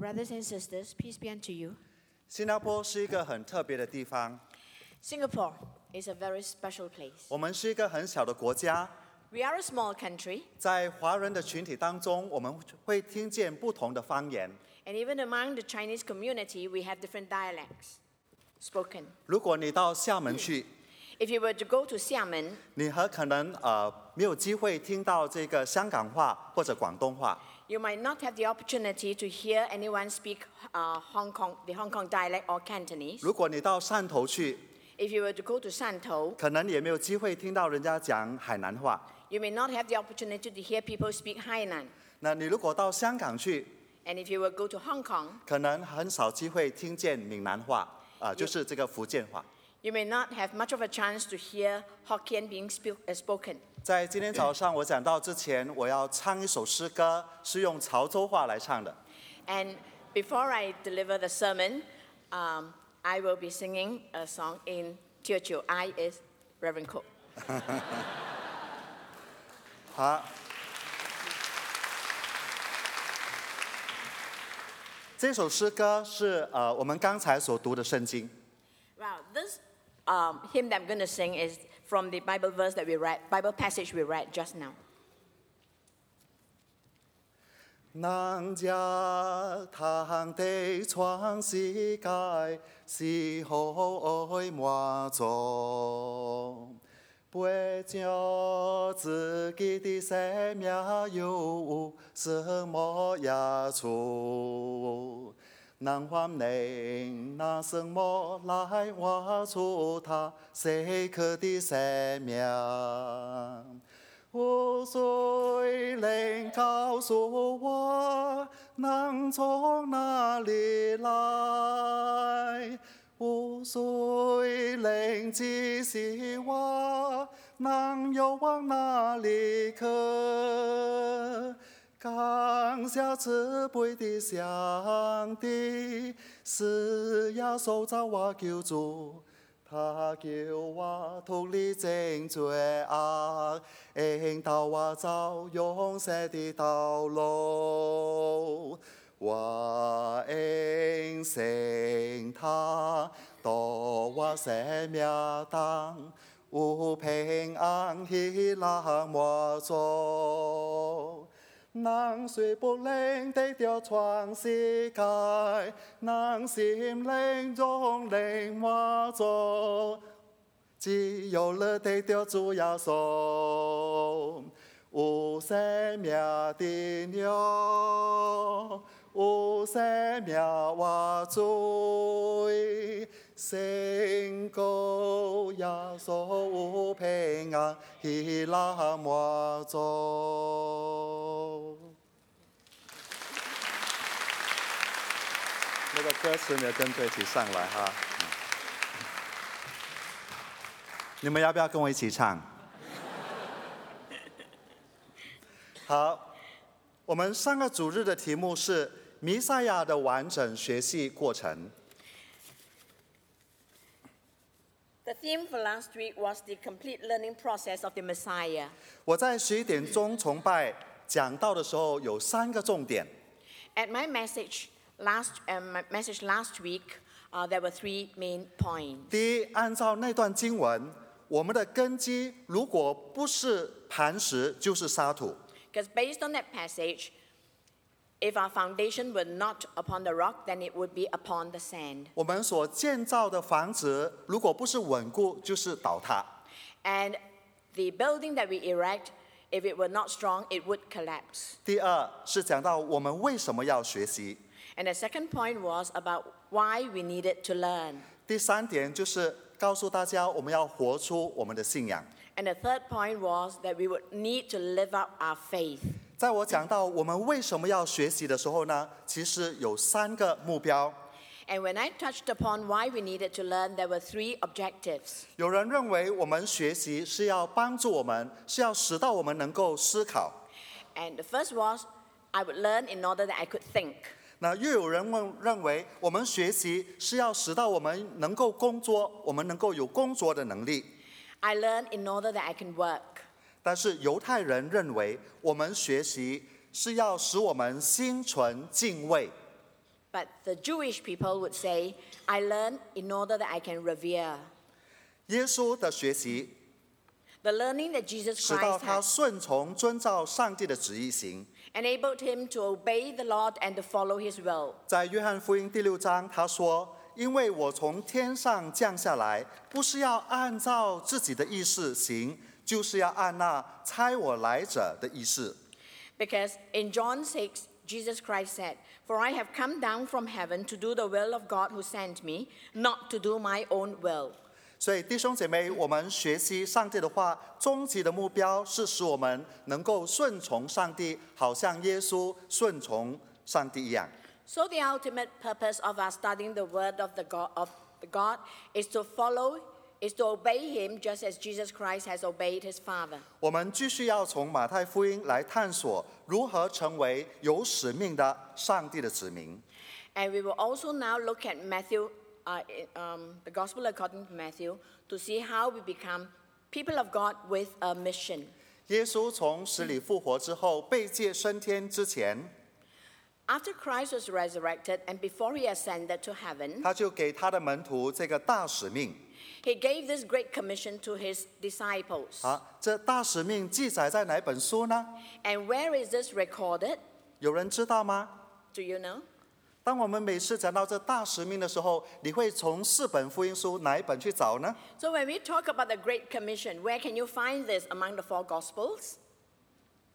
Brothers and sisters, peace be unto you. 新加坡是一个很特别的地方， Singapore is a very special place. 我们是一个很小的国家， We are a small country, 在华人的群体当中，我们会听见不同的方言。 and even among the Chinese community, we have different dialects spoken. 如果你到厦门去， If you were to go to Xiamen, 你很可能呃没有机会听到这个香港话或者广东话。 you might not have the opportunity to hear anyone speak uh, Hong Kong, the Hong Kong dialect or Cantonese. 如果你到汕头去，If you were to go to Santo, 可能也没有机会听到人家讲海南话。you may not have the opportunity to hear people speak Hainan. 那你如果到香港去，And if you were to go to Hong Kong, 可能很少机会听见闽南话，啊、就是这个福建话。you may not have much of a chance to hear Hokkien being uh, spoken. 在今天早上我讲到之前，我要唱一首诗歌，是用潮州话来唱的。And before I deliver the sermon, um, I will be singing a song in Teochew. I is Reverend Koh. 好。这首诗歌是呃我们刚才所读的圣经。Wow, this um, hymn that I'm going to sing is from the Bible verse that we read, Bible passage we read just now. 人家堂地创世界，是好爱满足，背着自己的生命有什么益处？能还能拿什么来挖出他谁可的生命？无水灵告诉我，能从哪里来？无水灵指示我，能又往哪里去？感谢慈悲的上帝，是要受造我救主。他救我脱离罪恶，引导我走永生的道路。我应信他，夺我生命当，无平安喜乐莫做。人虽不能得到全世界，人心灵中灵化作，只有了得到主耶稣，有生命的鸟，有生命活主，圣告耶稣有平安，喜乐满座。那个歌词没有跟着一起上来哈。嗯你们要不要跟我一起唱？好，我们上个主日的题目是弥赛亚的完整学习过程。The theme for last week was the complete learning process of the Messiah. 我在十一点钟崇拜讲到的时候，有三个重点。At my message last, um, my message last week, uh, there were three main points. 第一，按照那段经文，我们的根基如果不是磐石，就是沙土。 Because based on that passage, if our foundation were not upon the rock, then it would be upon the sand. 我们所建造的房子，如果不是稳固，就是倒塌。 And the building that we erect, if it were not strong, it would collapse. 第二是讲到我们为什么要学习。 And the second point was about why we needed to learn. 第三点就是告诉大家，我们要活出我们的信仰。 And the third point was that we would need to live up our faith. 在我讲到我们为什么要学习的时候呢，其实有三个目标。 And when I touched upon why we needed to learn, there were three objectives. 有人认为我们学习是要帮助我们，是要使到我们能够思考。 And the first was I would learn in order that I could think. 那又有人问认为我们学习是要使到我们能够工作，我们能够有工作的能力。I learn in order that I can work. 但是犹太人认为我们学习是要使我们心存敬畏。But the Jewish people would say, I learn in order that I can revere. 耶稣的学习 The learning that Jesus 使到 Christ 他顺从遵照上帝的旨意行。enabled him to obey the Lord and to follow his will. 在约翰福音第六章，他说：“因为我从天上降下来，不是要按照自己的意思行，就是要按那差我来者的意思。 Because in John 6, Jesus Christ said, For I have come down from heaven to do the will of God who sent me, not to do my own will. ” 所以弟兄姐妹，我们学习上帝的话，终极的目标是使我们能够顺从上帝，好像耶稣顺从上帝一样。So the ultimate purpose of our studying the word of the God, of the God is to follow, is to obey him just as Jesus Christ has obeyed his Father. 我们继续要从马太福音来探索如何成为有使命的上帝的子民。And we will also now look at Matthew, uh, in, um, the Gospel according to Matthew, to see how we become people of God with a mission. 耶稣从死里复活之后，被借升天之前， After Christ was resurrected and before he ascended to heaven, 他就给他的门徒这个大使命。 he gave this great commission to his disciples. 好，这大使命记载在哪本书呢？ And where is this recorded? 有人知道吗？ Do you know? 当我们每次讲到这大使命的时候，你会从四本福音书哪一本去找呢？So when we talk about the Great Commission, where can you find this among the four Gospels?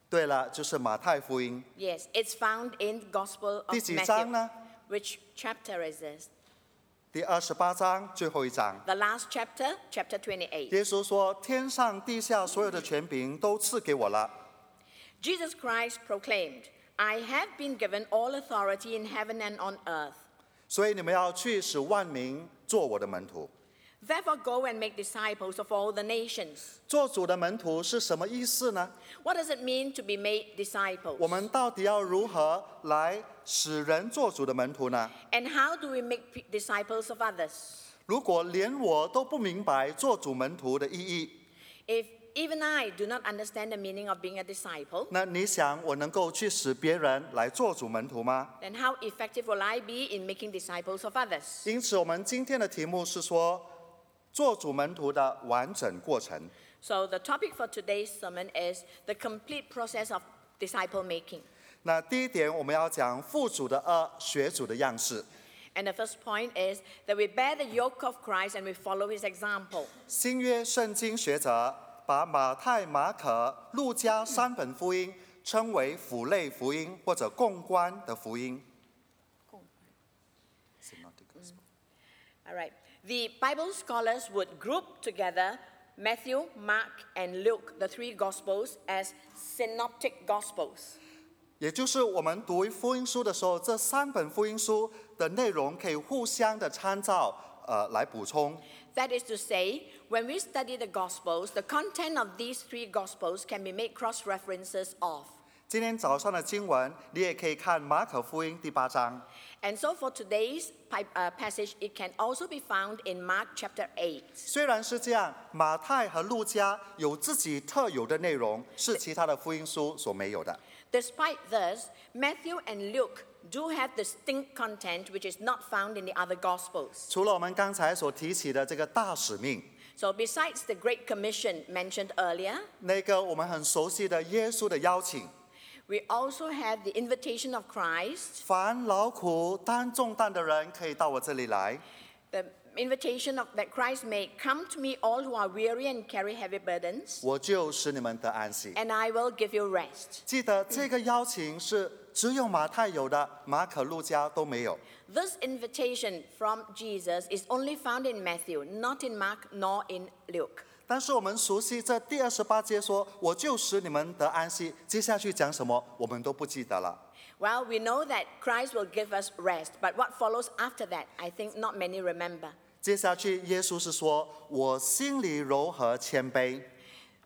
对了，就是马太福音 Yes, it's found in the Gospel of 第几章 Matthew. 呢？Which chapter is this? 第二十八章最后一章。The last chapter, chapter 28. 耶稣说：“天上地下所有的权柄都赐给我了。Jesus Christ proclaimed, I have been given all authority in heaven and on earth. 所以你们要去使万民做我的门徒。 Therefore, go and make disciples of all the nations. 做主的门徒是什么意思呢？ What does it mean to be made disciples? 我们到底要如何来使人做主的门徒呢？ And how do we make p- disciples of others? 如果连我都不明白做主门徒的意义， If even I do not understand the meaning of being a disciple, 那你想我能够去使别人来做主门徒吗？ then how effective will I be in making disciples of others? 因此，我们今天的题目是说，做主门徒的完整过程。 So, the topic for today's sermon is the complete process of disciple making. 那第一点，我们要讲父主的恶，学主的样式。 And the first point is that we bear the yoke of Christ and we follow his example. 新约圣经学者 把马太、马可、路加三本福音称为辅类福音或者共观的福音。All right. The Bible scholars would group together Matthew, Mark, and Luke, the three Gospels, as synoptic Gospels. 也就是我们读福音书的时候，这三本福音书的内容可以互相的参照，呃，来补充。 That is to say, when we study the Gospels, the content of these three Gospels can be made cross references of. 今天早上的经文，你也可以看马可福音第八章。 And so for today's pi- uh, passage, it can also be found in Mark chapter 8. 虽然是这样，马太和路加有自己特有的内容，是其他的福音书所没有的。 Despite this, Matthew and Luke do have distinct content which is not found in the other Gospels. 除了我们刚才所提起的这个大使命， So, besides the Great Commission mentioned earlier, 那个我们很熟悉的耶稣的邀请， we also have the invitation of Christ, 凡劳苦担重担的人，可以到我这里来， the invitation of, that Christ made Come to me, all who are weary and carry heavy burdens, 我就使你们得安息。 and I will give you rest. 记得这个邀请是 只有马太有的，马可、路加都没有。 This invitation from Jesus is only found in Matthew, not in Mark nor in Luke. 但是我们熟悉这第二十八节说：“我就使你们得安息。”接下去讲什么，我们都不记得了。 Well, we know that Christ will give us rest, but what follows after that, I think not many remember. 接下去，耶稣是说：“我心里柔和谦卑。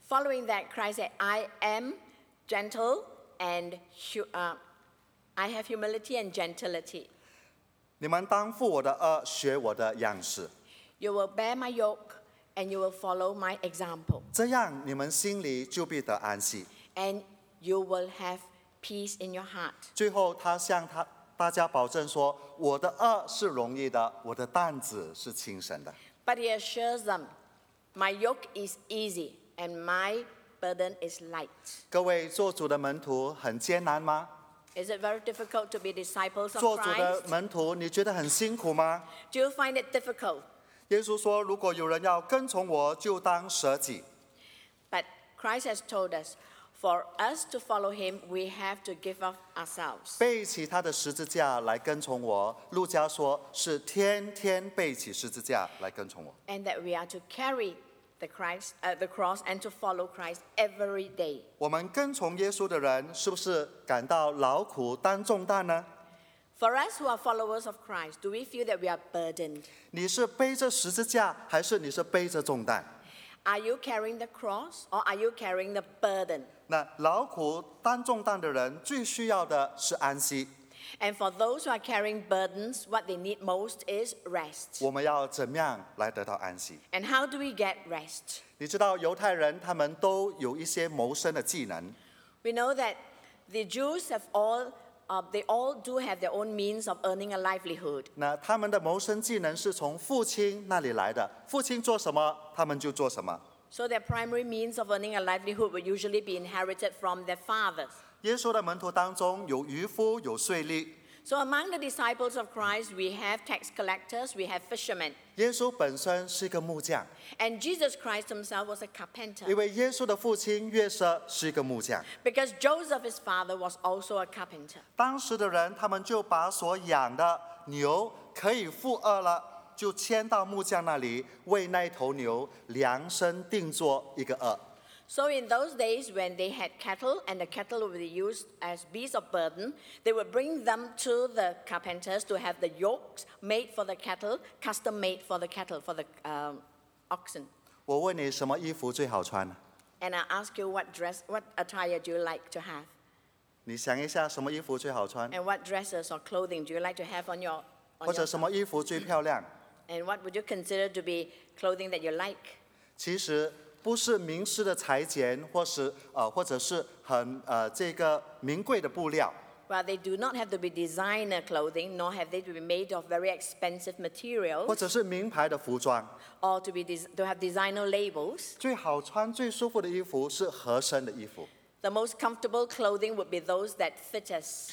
Following that, Christ said, I am gentle and hu- uh, I have humility and gentility. 你们当负我的恶，学我的样式， You will bear my yoke and you will follow my example, 这样你们心里就必得安息。 and you will have peace in your heart. ”最后，他向他 大家保证说，我的恶是容易的，我的担子是轻省的。 But he assures them, My yoke is easy and my burden is light. 各位做主的门徒很艰难吗？ Is it very difficult to be disciples of 做主的 Christ? 门徒，你觉得很辛苦吗？ Do you find it difficult? 耶稣说，如果有人要跟从我，就当舍己。 But Christ has told us, for us to follow him, we have to give up ourselves. 背起他的十字架来跟从我。路加说是天天背起十字架来跟从我。 And that we are to carry the, Christ, uh, the cross and to follow Christ every day. 我们跟从耶稣的人，是不是感到劳苦担重担呢？For us who are followers of Christ, do we feel that we are burdened? 你是背着十字架，还是你是背着重担？Are you carrying the cross or are you carrying the burden? 那劳苦担重担的人，最需要的是安息。And for those who are carrying burdens, what they need most is rest. 我们要怎么样来得到安息？ And how do we get rest? 你知道犹太人他们都有一些谋生的技能， We know that the Jews have all, uh, they all do have their own means of earning a livelihood. 那他们的谋生技能是从父亲那里来的，父亲做什么，他们就做什么。 So their primary means of earning a livelihood would usually be inherited from their fathers. 耶稣的门徒当中有渔夫，有税吏。So among the disciples of Christ, we have tax collectors, we have fishermen. 耶稣本身是一个木匠，And Jesus Christ himself was a carpenter. 因为耶稣的父亲约瑟是一个木匠。Because Joseph, his father, was also a carpenter. 当时的人，他们就把所养的牛可以负饿了，就牵到木匠那里，为那头牛量身定做一个轭。So in those days, when they had cattle and the cattle would be used as beasts of burden, they would bring them to the carpenters to have the yokes made for the cattle, custom made for the cattle, for the um, oxen. 我问你，什么衣服最好穿呢？ And I ask you, what dress, what attire do you like to have? 你想一下，什么衣服最好穿， And what dresses or clothing do you like to have on your, 或 on 者 your 什么衣服最漂亮？ And what would you consider to be clothing that you like? 其实 不是名师的裁剪，或是呃，或者是很呃这个名贵的布料，Well, they do not have to be designer clothing, nor have they to be made of very expensive materials, 或者是名牌的服装。or to, be des- to have designer labels. 最好穿、最舒服的衣服是合身的衣服。The most comfortable clothing would be those that fit us.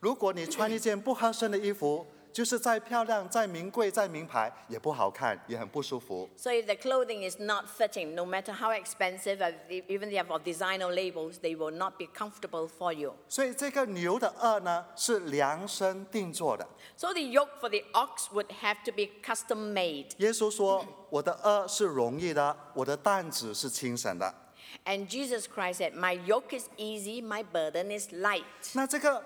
如果你穿一件不合身的衣服，就是再漂亮、再名贵、再名牌，也不好看，也很不舒服。So if the clothing is not fitting, no matter how expensive, uh, e- even they have designer labels, they will not be comfortable for you. 所以这个牛的轭呢，是量身定做的。So the yoke for the ox would have to be custom made. 耶稣说：“我的轭是容易的，我的担子是轻省的。And Jesus Christ said, My yoke is easy, my burden is light. ”那这个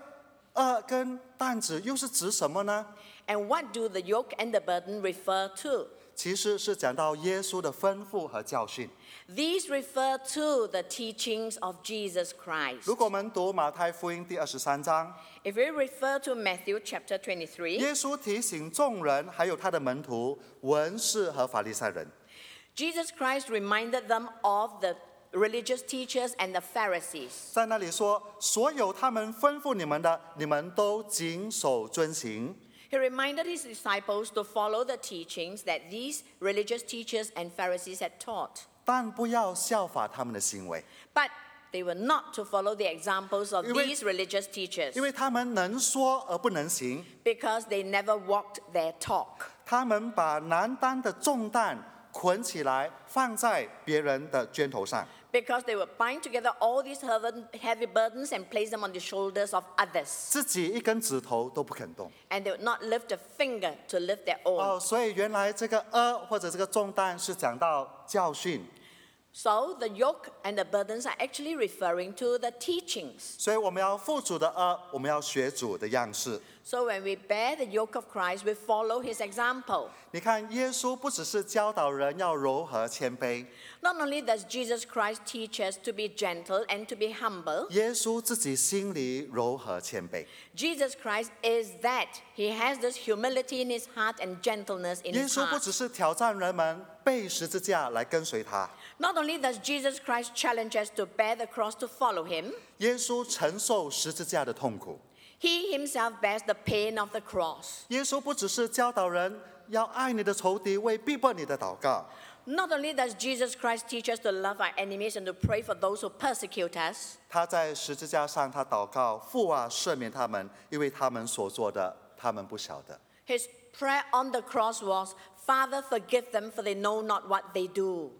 轭跟担子又是指什么呢？ And what do the yoke and the burden refer to? 其实是讲到耶稣的吩咐和教训。 These refer to the teachings of Jesus Christ. 如果我们读马太福音第二十三章， If we refer to Matthew chapter 23, 耶稣提醒众人还有他的门徒，文士和法利赛人， Jesus Christ reminded them of the religious teachers and the Pharisees. 在那里说：所有他们吩咐你们的，你们都谨守遵行。 He reminded his disciples to follow the teachings that these religious teachers and Pharisees had taught. 但不要效法他们的行为， But they were not to follow the examples of 因为- these religious teachers 因为他们能说而不能行。 because they never walked their talk. 他们把难担的重担捆起来，放在别人的肩头上。 Because they would bind together all these heaven- heavy burdens and place them on the shoulders of others. 自己一根指头都不肯动。 And they would not lift a finger to lift their own. 哦，所以原来这个呃或者这个重担是讲到教训， So the yoke and the burdens are actually referring to the teachings. 所以我们要负主的呃，我们要学主的样式。 So when we bear the yoke of Christ, we follow his example. 你看，耶稣不只是教导人要柔和谦卑， Not only does Jesus Christ teach us to be gentle and to be humble, 耶稣自己心里柔和谦卑。 Jesus Christ is that. He has this humility in his heart and gentleness in 耶 his 稣不 heart. 只是挑战人们背十字架来跟随他， Not only does Jesus Christ challenge us to bear the cross to follow him, 耶稣承受十字架的痛苦。 He himself bears the pain of the cross. 耶稣不只是教导人要爱你的仇敌，为逼迫你的祷告， Not only does Jesus Christ teach us to love our enemies and to pray for those who persecute us, 他在十字架上，他祷告父啊，赦免他们，因为他们所做的，他们不晓得。 his prayer on the cross was, Father, forgive them, for they know not what they do.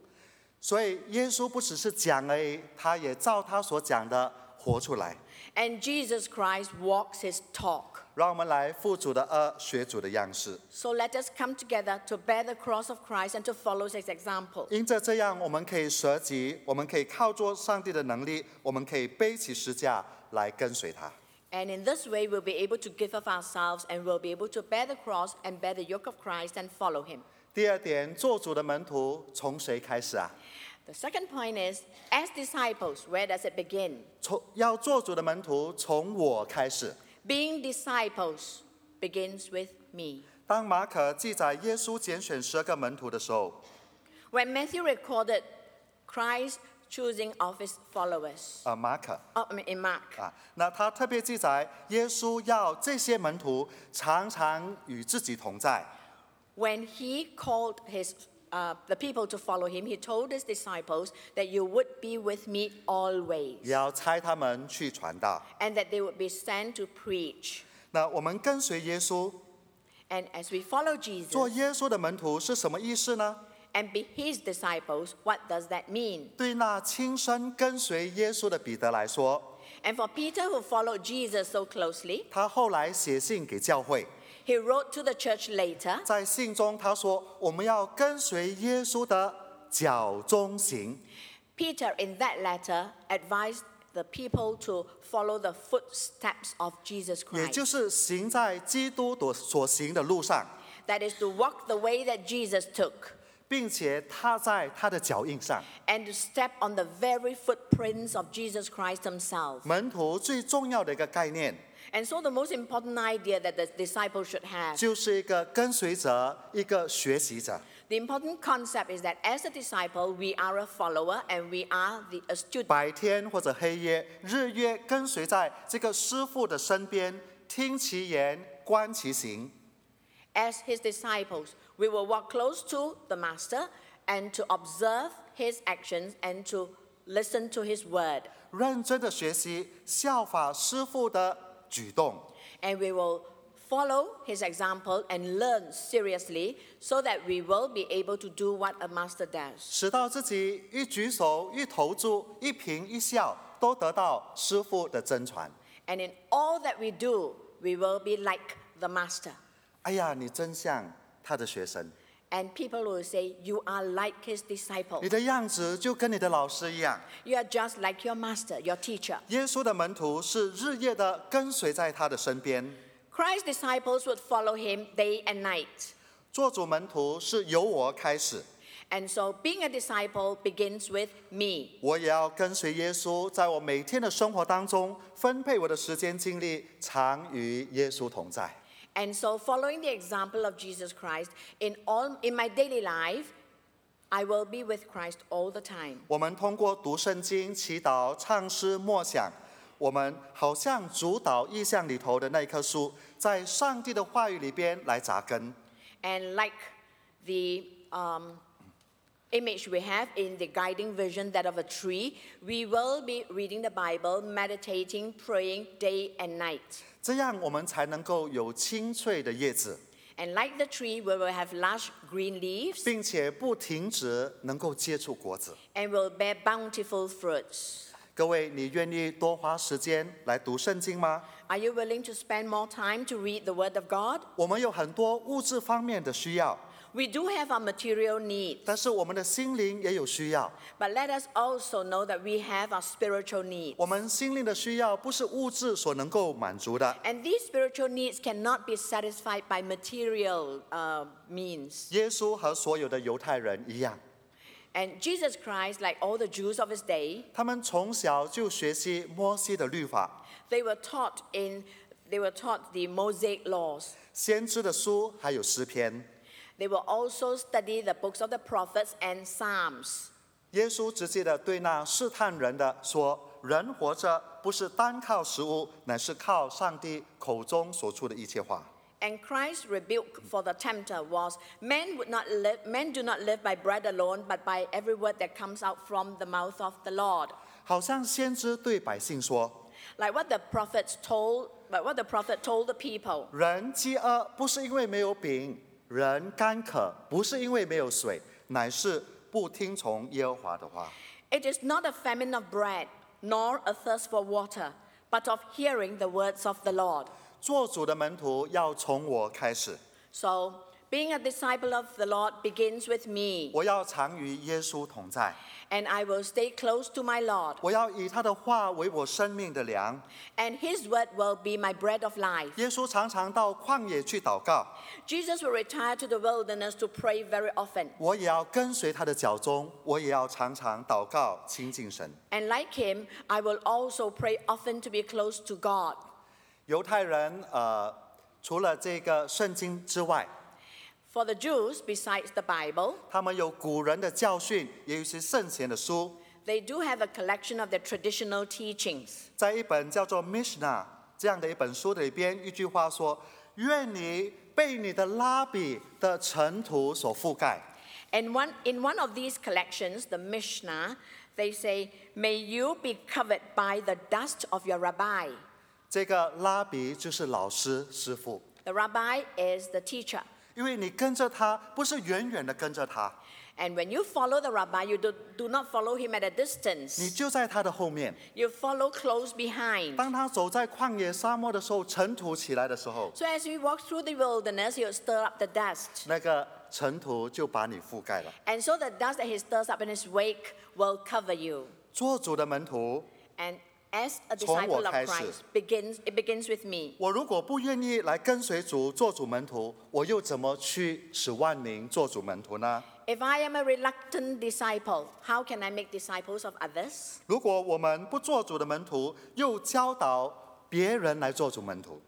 所以耶稣不只是讲而已，他也照他所讲的活出来。 And Jesus Christ walks his talk. 让我们来负主的恶，学主的样式。 So let us come together to bear the cross of Christ and to follow his example. 因着这样，我们可以舍己，我们可以靠着上帝的能力，我们可以背起十架来跟随他。 And in this way, we'll be able to give of ourselves and we'll be able to bear the cross and bear the yoke of Christ and follow him. 第二点，做主的门徒从谁开始啊？ The second point is, as disciples, where does it begin? 从要做主的门徒，从我开始。 Being disciples begins with me. 当马可记载耶稣拣选十二个门徒的时候， When Matthew recorded Christ choosing of his followers, 啊，马可 oh, I mean in Mark, 啊，那他特别记载耶稣要这些门徒常常与自己同在。 when he called his uh, the people to follow him, he told his disciples that you would be with me always, 也要差他们去传道。 and that they would be sent to preach. 那我们跟随耶稣， And as we follow 做 Jesus 耶稣的门徒是什么意思呢？ and be his disciples, what does that mean? 对那亲身跟随耶稣的彼得来说， And for Peter, who followed Jesus so closely, 他后来写信给教会， he wrote to the church later 在信中他说：“我们要跟随耶稣的脚中行。 Peter, in that letter, advised the people to follow the footsteps of Jesus ”也 Christ. 就是行在基督所所行的路上， That is to walk the way that Jesus took 并且踏在他的脚印上。 and to step on the very footprints of Jesus Christ himself. 门徒最重要的一个概念， And so, the most important idea that the disciples should have, 就是一个跟随者，一个学习者。 the important concept is that as a disciple, we are a follower and we are the, a student. 白天或者黑夜，日夜跟随在这个师傅的身边，听其言，观其行。 As his disciples, we will walk close to the Master and to observe his actions and to listen to his word. 认真的学习，效法师傅的 举动， And we will follow his example and learn seriously so that we will be able to do what a master does. 使到自己一举手、一投足、一颦一笑，都得到师傅的真传。 And in all that we do, we will be like the master. 哎呀，你真像他的学生， And people will say, You are like his disciple. 你的样子就跟你的老师一样。 You are just like your master, your teacher. 耶稣的门徒是日夜的跟随在他的身边， Christ's disciples would follow him day and night. 做主门徒是由我开始， And so being a disciple begins with me. 我也要跟随耶稣，在我每天的生活当中分配我的时间精力，常与耶稣同在。 And so following the example of Jesus Christ in all in my daily life, I will be with Christ all the time. 我们通过读圣经、祈祷、唱诗、默想，我们好像主导意象里头的那棵树，在上帝的话语里边来扎根。 And like the um, image we have in the guiding vision, that of a tree, we will be reading the Bible, meditating, praying day and night. 这样我们才能够有清脆的叶子， And like the tree, we will have lush green leaves 并且不停止能够接触果子。 and will bear bountiful fruits. 各位，你愿意多花时间来读圣经吗？ Are you willing to spend more time to read the Word of God? 我们有很多物质方面的需要， We do have our material needs, 但是我们的心灵也有需要。 but let us also know that we have our spiritual needs. 我们心灵的需要不是物质所能够满足的。 And these spiritual needs cannot be satisfied by material uh, means. 耶稣和所有的犹太人一样， And Jesus Christ, like all the Jews of his day, 他们从小就学习摩西的律法、 they were taught in they were taught the Mosaic laws. 先知的书，还有诗篇。 They will also study the books of the prophets and Psalms. 耶稣直接的对那试探人的说：“ 人活着不是单靠食物，乃是靠上帝口中所出的一切话。 And Christ's rebuke for the tempter was men would not live men do not live by bread alone, but by every word that comes out from the mouth of the Lord. 好像先知对百姓说 Like what the prophets told but what the prophet told the people.：“ 人饥饿不是因为没有饼， 人干渴不是因为没有水，乃是不听从耶和华的话。It is not a famine of bread, nor a thirst for water, but of hearing the words of the Lord. ”做主的门徒要从我开始，So, being a disciple of the Lord begins with me, 我要常与耶稣同在， and I will stay close to my Lord, 我要以他的话为我生命的粮。 and his word will be my bread of life. 耶稣常常到旷野去祷告， Jesus will retire to the wilderness to pray very often. 我也要跟随他的脚踪，我也要常常祷告亲近神。 And like him, I will also pray often to be close to God. 犹太人呃，除了这个圣经之外， For the Jews, besides the Bible, 他们有古人的教训，也有一些圣贤的书。 they do have a collection of their traditional teachings. 在一本叫做《Mishnah》这样的一本书的里边，一句话说：“愿你被你的拉比的尘土所覆盖。 And one, in one of these collections, the Mishnah, they say, May you be covered by the dust of your rabbi. ”这个拉比就是老师、师傅， The rabbi is the teacher. 因为你跟着他，不是远远的跟着他，And when you follow the rabbi, you do, do not follow him at a 你 distance. 你就在他的后面。You follow close behind. 当他走在旷野沙漠的时候，尘土起来的时候，So as we walk through the wilderness, he'll stir up the dust. 那个尘土就把你覆盖了。And so the dust that he stirs up in his wake will cover you. 做主的门徒，And as a 从我 disciple of 开始。 Christ, begins, it begins with me. 我如果不愿意来跟随主做主门徒，我又怎么去使万民做主门徒呢？ If I am a reluctant disciple, how can I make disciples of others? 如果我们不做主的门徒，又教导别人来做主门徒，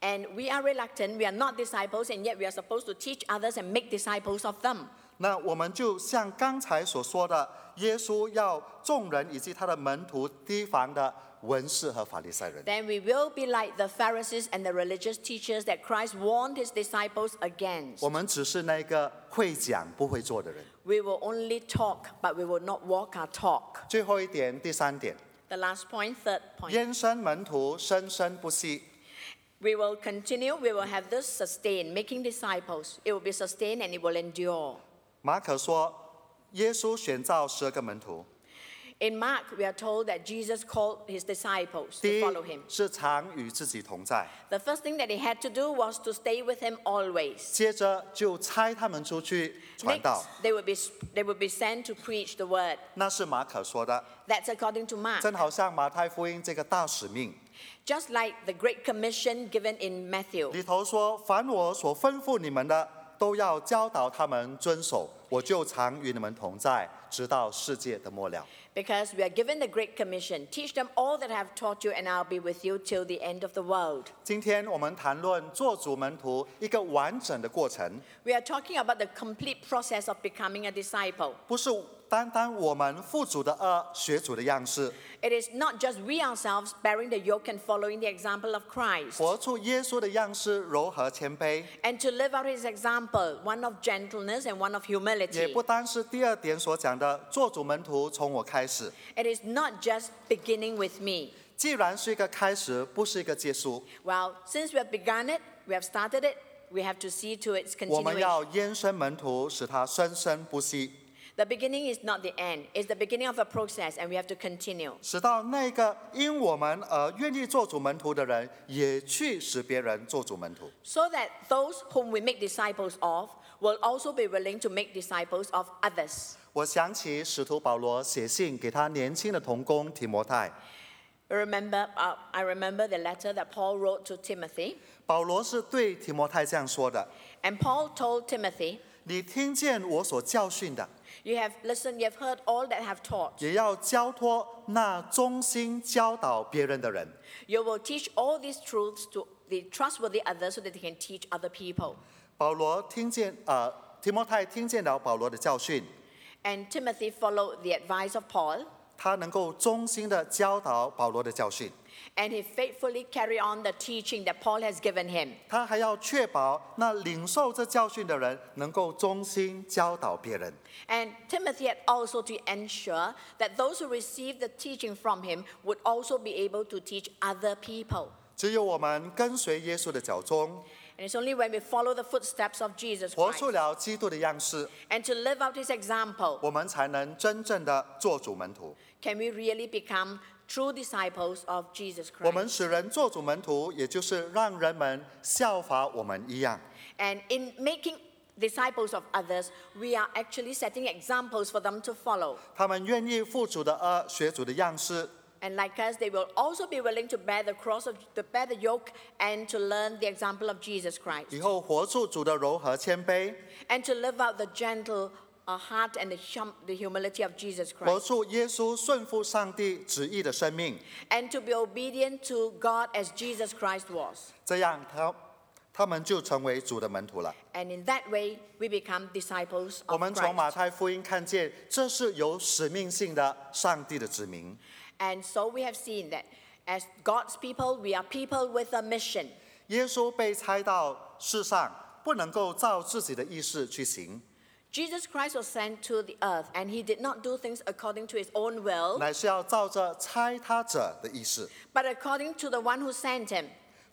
And we are reluctant, we are not disciples, and yet we are supposed to teach others and make disciples of them. 那我们就像刚才所说的，耶稣要众人以及他的门徒提防的文士和法利赛人。 Then we will be like the Pharisees and the religious teachers that Christ warned his disciples against. 我们只是那个会讲不会做的人。 We will only talk, but we will not walk our talk. 最后一点，第三点， The last point, third point. 焉生门徒生生不息。 We will continue, we will have this sustained, making disciples. It will be sustained and it will endure. 马可说，耶稣选召十二个门徒， In Mark, we are told that Jesus called his disciples 第 to 一 follow him. 是常与自己同在， The first thing that he had to do was to stay with him always. 接着就差他们出去传 Next, 道。 they would, be, they would be sent to preach the word. 那是马可说的， That's according to Mark. 正好像马太福音这个大使命 Just like the Great Commission given in Matthew. 里头说：“凡我所吩咐你们的， 都要教导他们遵守，我就常与你们同在，直到世界的末了。” Because we are given the Great Commission. Teach them all that I have taught you, and I'll be with you till the end of the world. 今天我们谈论做主门徒一个完整的过程，We are talking about the complete process of becoming a disciple. 不是 单单我们父主的恶，学主的样式， It is not just we ourselves bearing the yoke and following the example of Christ. 活出耶稣的样式，柔和谦卑， And to live out his example, one of gentleness and one of 也 humility. 不单是第二点所讲的做主门徒从我开始。 It is not just beginning with me. 既然是一个开始，不是一个结束， Well, since we have begun it, we have started it, we have to see to its 我们要 continuation. 延伸门徒，使他生生不息， The beginning is not the end, it's the beginning of a process, and we have to continue. 使到那个因我们而愿意做主门徒的人，也去使别人做主门徒。 So that those whom we make disciples of will also be willing to make disciples of others. 我想起使徒保罗写信给他年轻的同工提摩太， Remember, uh, I remember the letter that Paul wrote to Timothy. 保罗是对提摩太这样说的： And Paul told Timothy, 你听见我所教训的， You have listened, you have heard all that I have taught. 也要交托那忠心教导别人的人。 You will teach all these truths to the trustworthy others so that they can teach other people. 保罗听见，呃，提摩太听见了保罗的教训， And Timothy followed the advice of Paul. 他能够忠心的教导保罗的教训， and he faithfully carry on the teaching that Paul has given him. 他还要确保那领受这教训的人能够忠心教导别人。 And Timothy had also to ensure that those who receive the teaching from him would also be able to teach other people. 只有我们跟随耶稣的脚踪， And it's only when we follow the footsteps of Jesus 活 Christ 出了基督的样式， and to live out his example 我们才能真正的做主门徒。 can we really become true disciples of Jesus 我们 Christ. 使人做主门徒，也就是让人们效法我们一样。 And in making disciples of others, we are actually setting examples for them to follow. 他们愿意负主的恶，学主的样式， And like us, they will also be willing to bear the cross of to bear the yoke and to learn the example of Jesus Christ. 以后活出主的柔和谦卑， And to live out the gentle uh, heart and the, hum- the humility of Jesus 活 Christ. 出耶稣顺服上帝旨意的生命。 And to be obedient to God as Jesus Christ was. 这样他他们就成为主的门徒了。 And in that way, we become disciples 我 of 们从马 Christ. 太福音看见，这是有使命性的上帝的指明。 And so we have seen that as God's people, we are people with a mission. 耶稣被差到世上，不能够照自己的意识去行， Jesus Christ was sent to the earth, and he did not do things according to his own will, 乃是要照着差他者的意识。 but according to the one who sent him.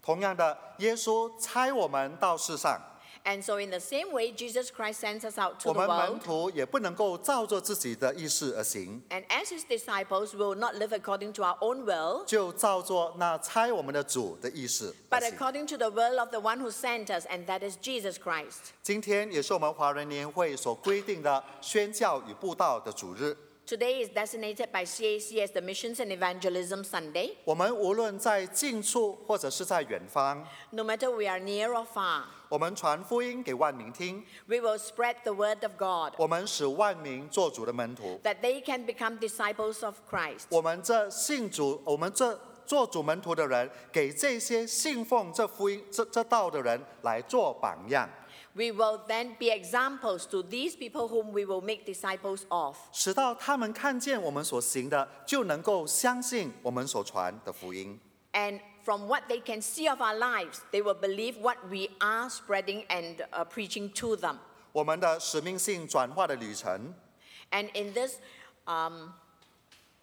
同样的，耶稣差我们到世上， And so, in the same way, Jesus Christ sends us out to 我 the 们门 world. 徒也不能够照着自己的意识而行， And as his disciples, we will not live according to our own will, 就照着那差我们的主的意识而 but 行。 according to the will of the one who sent us, and that is Jesus Christ. 今天也是我们华人年会所规定的宣教与布道的主日。 Today is designated by CAC as the Missions and Evangelism Sunday. 我们无论在近处或者是在远方，No matter we are near or far, 我们传福音给万民听，we will spread the word of God 我们使万民做主的门徒。that they can become disciples of Christ. 我们这信主，我们这做主门徒的人，给这些信奉这福音、这这道的人来做榜样，We will then be examples to these people whom we will make disciples of. 使到他们看见我们所行的，就能够相信我们所传的福音。 And from what they can see of our lives, they will believe what we are spreading and uh, preaching to them. 我们的使命性转化的旅程 And in this um,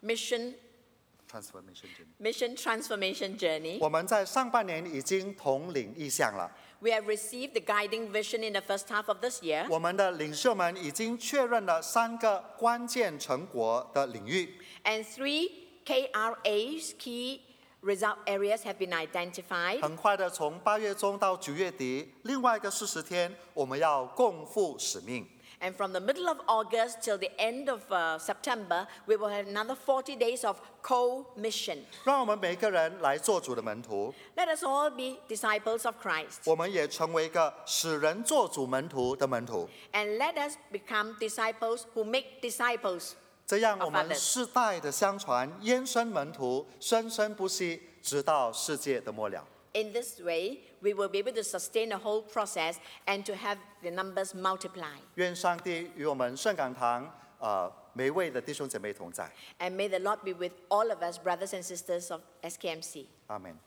mission,（transformation journey）， mission transformation journey, 我们在上半年已经统领意向了。 We have received the guiding vision in the first half of this year. 我们的领袖们已经确认了三个关键成果的领域，And three KRAs, key result areas, have been identified. 很快的从八月中到九月底，另外一个四十天，我们要共赴使命。And from the middle of August till the end of uh, September, we will have another 40 days of co mission. 让我们每个人来做主的门徒， Let us all be disciples of Christ. 我们也成为一个使人做主门徒的门徒。 And let us become disciples who make disciples. 这样，我们 Of others 世代的相传，焉生门徒，生生不息，直到世界的末了。 In this way, we will be able to sustain the whole process and to have the numbers multiply. 愿上帝与我们圣港堂呃每一位的弟兄姐妹同在。 And may the Lord be with all of us, brothers and sisters of SKMC. 阿门。